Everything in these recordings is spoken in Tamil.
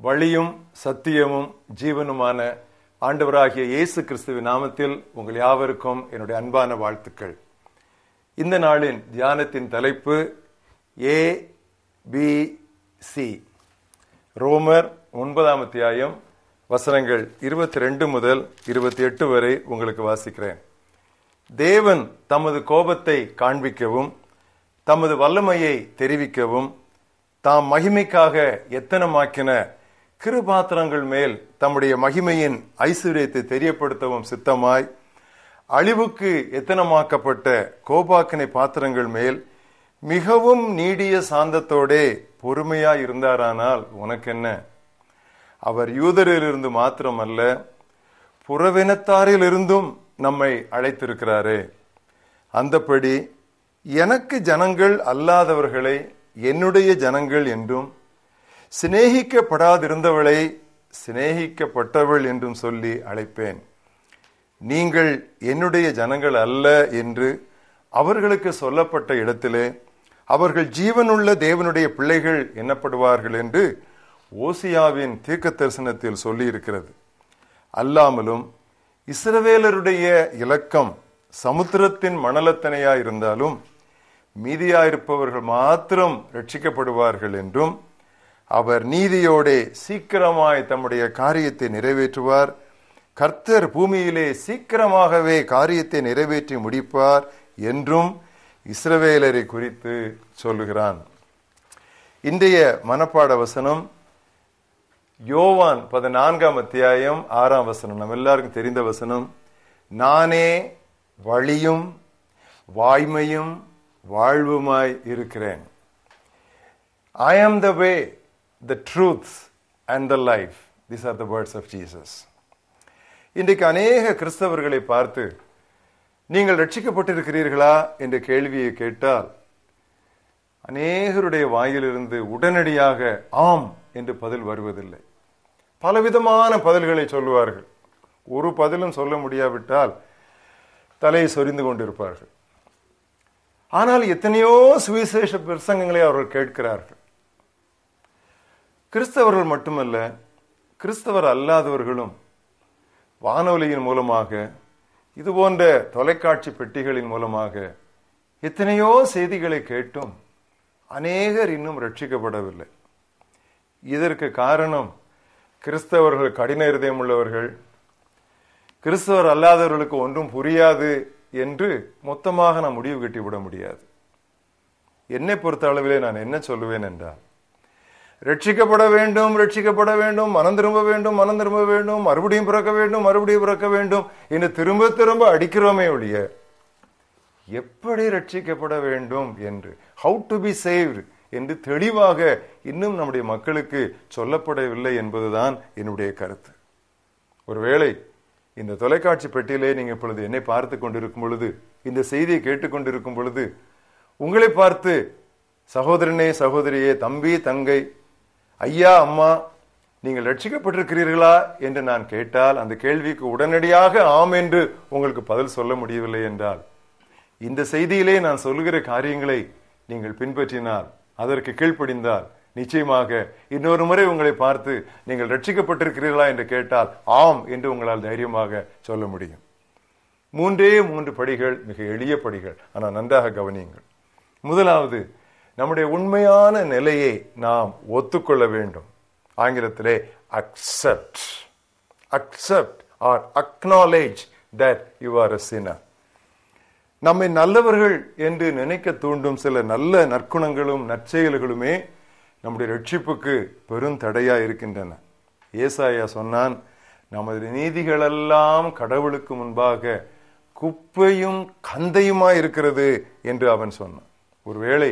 வழியும் சத்தியமும் ஜீவனுமான ஆண்டவராகிய இயேசு கிறிஸ்துவின் நாமத்தில் உங்கள் யாவருக்கும் என்னுடைய அன்பான வாழ்த்துக்கள். இந்த நாளின் தியானத்தின் தலைப்பு ஏ பி சி. ரோமர் ஒன்பதாம் அத்தியாயம் வசனங்கள் இருபத்தி ரெண்டு முதல் இருபத்தி எட்டு வரை உங்களுக்கு வாசிக்கிறேன். தேவன் தமது கோபத்தை காண்பிக்கவும் தமது வல்லமையை தெரிவிக்கவும் தாம் மகிமைக்காக எத்தனமாக்கின கிருபாத்திரங்கள் மேல் தம்முடைய மகிமையின் ஐஸ்வர்யத்தை தெரியப்படுத்தவும் சித்தமாய் அழிவுக்கு எத்தனமாக்கப்பட்ட கோபாக்கினை பாத்திரங்கள் மேல் மிகவும் நீடிய சாந்தத்தோடே பொறுமையா இருந்தாரானால் உனக்கென்ன? அவர் யூதரிலிருந்து மாத்திரமல்ல புறவினத்தாரிலிருந்தும் நம்மை அழைத்திருக்கிறாரே. அந்தப்படி எனக்கு ஜனங்கள் அல்லாதவர்களை என்னுடைய ஜனங்கள் என்றும் சிநேகிக்கப்படாதிருந்தவளை சிநேகிக்கப்பட்டவள் என்றும் சொல்லி அழைப்பேன். நீங்கள் என்னுடைய ஜனங்கள் அல்ல என்று அவர்களுக்கு சொல்லப்பட்ட இடத்திலே அவர்கள் ஜீவனுள்ள தேவனுடைய பிள்ளைகள் எண்ணப்படுவார்கள் என்று ஓசியாவின் தீர்க்க தரிசனத்தில் சொல்லியிருக்கிறது. அல்லாமலும் இஸ்ரவேலருடைய இலக்கம் சமுத்திரத்தின் மணலத்தனையாயிருந்தாலும் மீதியாயிருப்பவர்கள் மாத்திரம் ரட்சிக்கப்படுவார்கள் என்றும் அவர் நீதியோடே சீக்கிரமாய் தம்முடைய காரியத்தை நிறைவேற்றுவார். கர்த்தர் பூமியிலே சீக்கிரமாகவே காரியத்தை நிறைவேற்றி முடிப்பார் என்றும் இஸ்ரவேலரை குறித்து சொல்லுகிறான். இன்றைய மனப்பாட வசனம் யோவான் பதினான்காம் அத்தியாயம் ஆறாம் வசனம். நம்ம எல்லாருக்கும் தெரிந்த வசனம் நானே வழியும் வாய்மையும் வாழ்வுமாய் இருக்கிறேன். I am the way the truth and the life this are the words of Jesus இன்றைக்கு அநேக கிறிஸ்தவர்களை பார்த்து நீங்கள் ரட்சிக்கப்பட்டிருக்கிறீர்களா? என்ற கேள்வியை கேட்டால் அநேகருடைய வாயிலிருந்து உடனடியாக ஆம் என்று பதில் வருவதில்லை. பலவிதமான பதில்களை சொல்லுவார்கள். ஒரு பதிலும் சொல்ல முடியாவிட்டால் தலையை சொரிந்து கொண்டிருப்பார்கள். ஆனால் எத்தனையோ சுவிசேஷ பிரசங்கங்களை அவர்கள் கேட்கிறார்கள். கிறிஸ்தவர்கள் மட்டுமல்ல கிறிஸ்தவர் அல்லாதவர்களும் வானொலியின் மூலமாக இது போன்ற தொலைக்காட்சி பெட்டிகளின் மூலமாக எத்தனையோ செய்திகளை கேட்டும் அநேகர் இன்னும் ரட்சிக்கப்படவில்லை. இதற்கு காரணம் கிறிஸ்தவர்கள் கடின இருதயம் உள்ளவர்கள் கிறிஸ்தவர் அல்லாதவர்களுக்கு ஒன்றும் புரியாது என்று மொத்தமாக நான் முடிவு கட்டிவிட முடியாது. என்னை பொறுத்த அளவிலே நான் என்ன சொல்லுவேன் என்றால் ரட்சிக்கப்பட வேண்டும் ரட்சிக்கப்பட வேண்டும் மனம் திரும்ப வேண்டும் மனம் திரும்ப வேண்டும் மறுபடியும் பிறக்க வேண்டும் மறுபடியும் பிறக்க வேண்டும். என்று திரும்ப திரும்ப அடிக்கிறோமே ஒழிய எப்படி ரட்சிக்கப்பட வேண்டும் என்று ஹவு டு பி சேவ்டு என்று தெளிவாக இன்னும் நம்முடைய மக்களுக்கு சொல்லப்படவில்லை என்பதுதான் என்னுடைய கருத்து. ஒருவேளை இந்த தொலைக்காட்சி பெட்டியிலே நீங்கள் இப்பொழுது என்னை பார்த்து கொண்டிருக்கும் பொழுது இந்த செய்தியை கேட்டுக்கொண்டிருக்கும் பொழுது உங்களை பார்த்து சகோதரனே சகோதரியே தம்பி தங்கை ஐயா அம்மா நீங்கள் ரட்சிக்கப்பட்டிருக்கிறீர்களா என்று நான் கேட்டால் அந்த கேள்விக்கு உடனடியாக ஆம் என்று உங்களுக்கு பதில் சொல்ல முடியவில்லை என்றால் இந்த செய்தியிலே நான் சொல்லுகிற காரியங்களை நீங்கள் பின்பற்றினால் அதற்கு கீழ்ப்படிந்தால் நிச்சயமாக இன்னொரு முறை உங்களை பார்த்து நீங்கள் ரட்சிக்கப்பட்டிருக்கிறீர்களா என்று கேட்டால் ஆம் என்று உங்களால் தைரியமாக சொல்ல முடியும். மூன்றே மூன்று படிகள் மிக எளிய படிகள். ஆனால் நன்றாக கவனியுங்கள். முதலாவது நம்முடைய உண்மையான நிலையை நாம் ஒத்துக்கொள்ள வேண்டும். ஆங்கிலத்திலே accept accept or acknowledge that you are a sinner நம்மை நல்லவர்கள் என்று நினைக்க தூண்டும் சில நல்ல நற்குணங்களும் நற்செயல்களுமே நம்முடைய ரட்சிப்புக்கு பெருந்தடையா இருக்கின்றன. ஏசாயா சொன்னான் நமது நீதிகளெல்லாம் கடவுளுக்கு முன்பாக குப்பையும் கந்தையுமா இருக்கிறது என்று அவன் சொன்னான். ஒருவேளை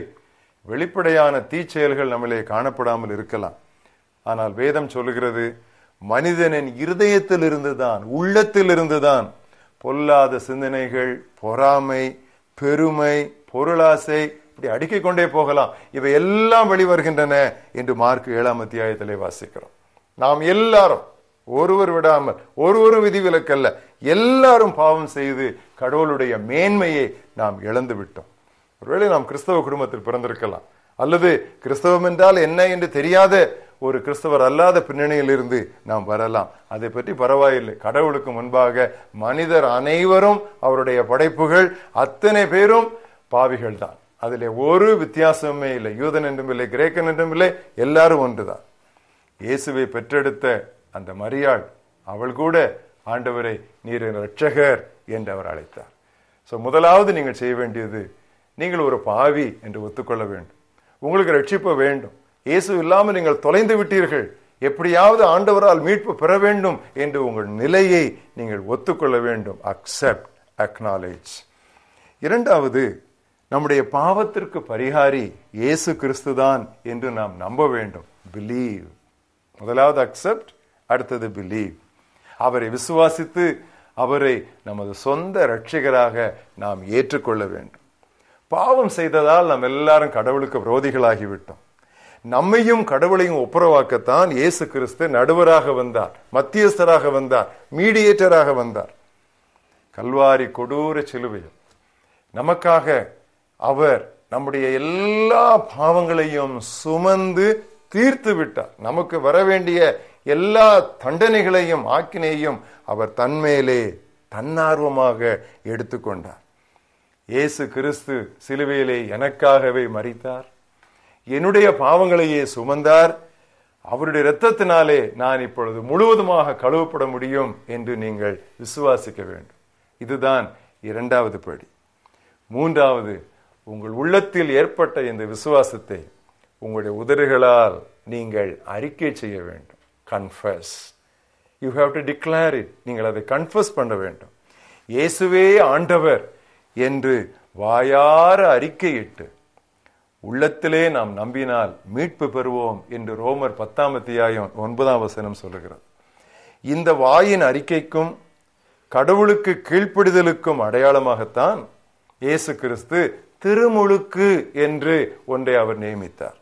வெளிப்படையான தீச்செயல்கள் நம்மளே காணப்படாமல் இருக்கலாம். ஆனால் வேதம் சொல்லுகிறது மனிதனின் இருதயத்தில் இருந்துதான் உள்ளத்தில் இருந்துதான் பொல்லாத சிந்தனைகள் பொறாமை பெருமை பொருளாசை இப்படி அடுக்கிக் கொண்டே போகலாம். இவை எல்லாம் வெளிவருகின்றன என்று மார்க் ஏழாம் அத்தியாயத்திலே வாசிக்கிறோம். நாம் எல்லாரும் ஒருவர் விடாமல் ஒருவரும் விதிவிலக்கல்ல எல்லாரும் பாவம் செய்து கடவுளுடைய மேன்மையை நாம் இழந்து விட்டோம் ஒருவேளை நாம் கிறிஸ்தவ குடும்பத்தில் பிறந்திருக்கலாம். அல்லது கிறிஸ்தவம் என்றால் என்ன என்று தெரியாத ஒரு கிறிஸ்தவர் அல்லாத பின்னணியிலிருந்து நாம் வரலாம். அதை பற்றி பரவாயில்லை. கடவுளுக்கு முன்பாக மனிதர் அனைவரும் அவருடைய படைப்புகள் அத்தனை பேரும் பாவிகள் தான் அதில் ஒரு வித்தியாசமே இல்லை. யூதன் என்றும் இல்லை கிரேக்கன் என்றும் இல்லை எல்லாரும் ஒன்றுதான். இயேசுவை பெற்றெடுத்த அந்த மரியாள் அவள் கூட ஆண்டவரை நீரின் ரட்சகர் என்று அவர் அழைத்தார். சோ முதலாவது நீங்கள் செய்ய வேண்டியது நீங்கள் ஒரு பாவி என்று ஒத்துக்கொள்ள வேண்டும். உங்களுக்கு ரட்சிப்பு வேண்டும். இயேசு இல்லாமல் நீங்கள் தொலைந்து விட்டீர்கள். எப்படியாவது ஆண்டவரால் மீட்பு பெற வேண்டும் என்று உங்கள் நிலையை நீங்கள் ஒத்துக்கொள்ள வேண்டும். அக்செப்ட் அக்னாலேஜ் இரண்டாவது நம்முடைய பாவத்திற்கு பரிகாரி இயேசு கிறிஸ்துதான் என்று நாம் நம்ப வேண்டும். பிலீவ் முதலாவது அக்செப்ட் அடுத்தது பிலீவ் அவரை விசுவாசித்து அவரை நமது சொந்த ரட்சிகராக நாம் ஏற்றுக்கொள்ள வேண்டும். பாவம் செய்ததால் நாம் எல்லாரும் கடவுளுக்கு விரோதிகளாகிவிட்டோம். நம்மையும் கடவுளையும் ஒப்புரவாக்கத்தான் இயேசு கிறிஸ்து நடுவராக வந்தார் மத்தியஸ்தராக வந்தார் மீடியேட்டராக வந்தார். கல்வாரி கொடூர சிலுவையில் நமக்காக அவர் நம்முடைய எல்லா பாவங்களையும் சுமந்து தீர்த்து விட்டார். நமக்கு வர வேண்டிய எல்லா தண்டனைகளையும் ஆக்கினையும் அவர் தன்மேலே தன்னார்வமாக எடுத்துக்கொண்டார். இயேசு கிறிஸ்து சிலுவையிலே எனக்காகவே மறித்தார் என்னுடைய பாவங்களையே சுமந்தார். அவருடைய இரத்தத்தினாலே நான் இப்பொழுது முழுவதுமாக கழுவப்பட முடியும் என்று நீங்கள் விசுவாசிக்க வேண்டும். இதுதான் இரண்டாவது படி. மூன்றாவது உங்கள் உள்ளத்தில் ஏற்பட்ட இந்த விசுவாசத்தை உங்களுடைய உதடுகளால் நீங்கள் அறிக்கை செய்ய வேண்டும். Confess you have to declare it நீங்கள் அதை கன்ஃபஸ் பண்ண வேண்டும். இயேசுவே ஆண்டவர் என்று வாயார அறிக்கையிட்டு உள்ளத்திலே நாம் நம்பினால் மீட்பு பெறுவோம் என்று ரோமர் பத்தாம் அத்தியாயம் ஒன்பதாம் வசனம் சொல்லுகிறது. இந்த வாயின் அறிக்கைக்கும் கடவுளுக்கு கீழ்ப்பிடுதலுக்கும் அடையாளமாகத்தான் இயேசு கிறிஸ்து திருமுழுக்கு என்று ஒன்றை அவர் நியமித்தார்.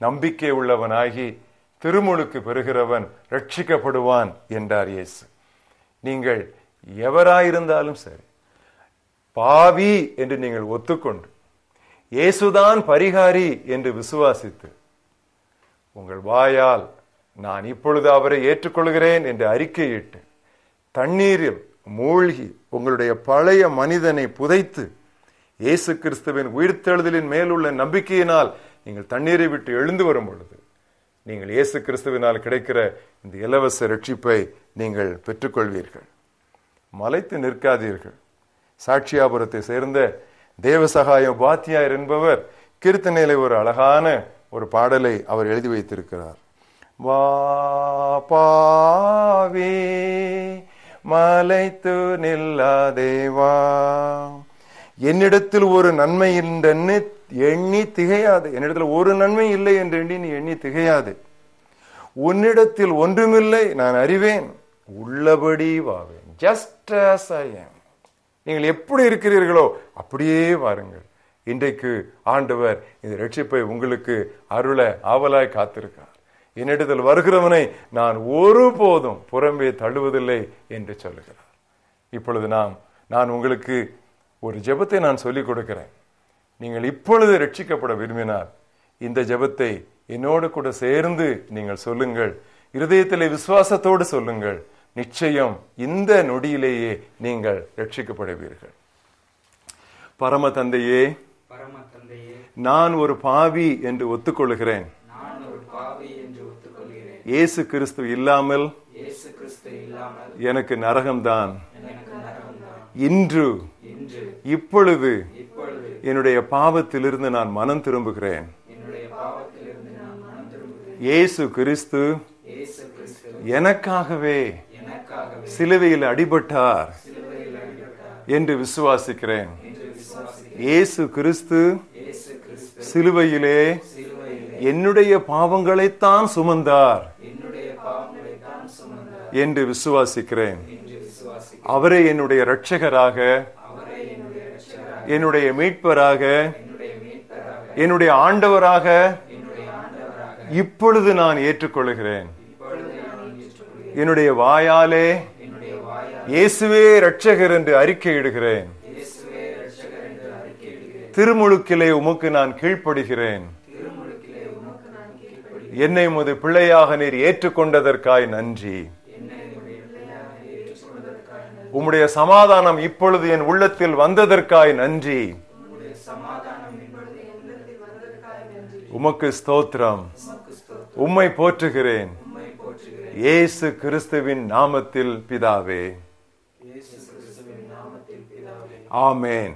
நம்பிக்கை உள்ளவனாகி திருமுழுக்கு பெறுகிறவன் ரட்சிக்கப்படுவான் என்றார் இயேசு. நீங்கள் எவராயிருந்தாலும் சரி பாவி என்று நீங்கள் ஒத்துக்கொண்டு இயேசுதான் பரிகாரி என்று விசுவாசித்து உங்கள் வாயால் நான் இப்பொழுது அவரை ஏற்றுக்கொள்கிறேன் என்று அறிக்கையிட்டு தண்ணீரில் மூழ்கி உங்களுடைய பழைய மனிதனை புதைத்து இயேசு கிறிஸ்துவின் உயிர்த்தெழுதலின் மேலுள்ள நம்பிக்கையினால் நீங்கள் தண்ணீரை விட்டு எழுந்து வரும் பொழுது நீங்கள் இயேசு கிறிஸ்துவினால் கிடைக்கிற இந்த இலவச ரட்சிப்பை நீங்கள் பெற்றுக்கொள்வீர்கள். மலைத்து நிற்காதீர்கள். சாட்சியாபுரத்தை சேர்ந்த தேவசகாய பாத்தியார் என்பவர் கீர்த்தனையில ஒரு அழகான ஒரு பாடலை அவர் எழுதி வைத்திருக்கிறார். வா பாவே மலைத்து நில்லாதேவா என்னிடத்தில் ஒரு நன்மை இல்லைன்னு எண்ணி திகையாது. என்னிடத்தில் ஒரு நன்மை இல்லை என்று எண்ணி நீ எண்ணி திகையாது. உன்னிடத்தில் ஒன்றுமில்லை நான் அறிவேன். உள்ளபடி வாவேன். ஜஸ்ட் ஆஸ் ஐ எம் நீங்கள் எப்படி இருக்கிறீர்களோ அப்படியே வாருங்கள். இன்றைக்கு ஆண்டவர் இந்த ரட்சிப்பை உங்களுக்கு அருள ஆவலாய் காத்திருக்கார் என்னிடத்தில் வருகிறவனை நான் ஒருபோதும் புறம்பே தள்ளுவதில்லை என்று சொல்லுகிறார். இப்பொழுது நாம் நான் உங்களுக்கு ஒரு ஜெபத்தை நான் சொல்லிக் கொடுக்கிறேன். நீங்கள் இப்பொழுது ரட்சிக்கப்பட விரும்பினால் இந்த ஜெபத்தை என்னோடு கூட சேர்ந்து நீங்கள் சொல்லுங்கள். இருதயத்திலே விசுவாசத்தோடு சொல்லுங்கள். நிச்சயம் இந்த நொடியிலேயே நீங்கள் ரட்சிக்கப்படுவீர்கள். பரம தந்தையே நான் ஒரு பாவி என்று ஒத்துக்கொள்கிறேன். இயேசு கிறிஸ்து இல்லாமல் எனக்கு நரகம்தான். இன்று இப்பொழுது என்னுடைய பாவத்திலிருந்து நான் மனம் திரும்புகிறேன். என்னுடைய பாவத்திலிருந்து நான் மனம் திரும்புகிறேன். இயேசு கிறிஸ்து எனக்காகவே சிலுவையில் அடிபட்டார் என்று விசுவாசிக்கிறேன். இயேசு கிறிஸ்து சிலுவையிலே என்னுடைய பாவங்களைத்தான் சுமந்தார் என்று விசுவாசிக்கிறேன். அவரை என்னுடைய இரட்சகராக என்னுடைய மீட்பராக என்னுடைய ஆண்டவராக இப்பொழுது நான் ஏற்றுக்கொள்கிறேன். என்னுடைய வாயாலே இயேசுவே ரட்சகர் என்று அறிக்கையிடுகிறேன். திருமுழுக்கிலே உமக்கு நான் கீழ்ப்படுகிறேன். என்னை உமது பிள்ளையாக நீர் ஏற்றுக்கொண்டதற்காய் நன்றி. உம்முடைய சமாதானம் இப்பொழுது என் உள்ளத்தில் வந்ததற்காய் நன்றி. உமக்கு ஸ்தோத்திரம். உம்மை போற்றுகிறேன். இயேசு கிறிஸ்துவின் நாமத்தில் பிதாவே. ஆமென்.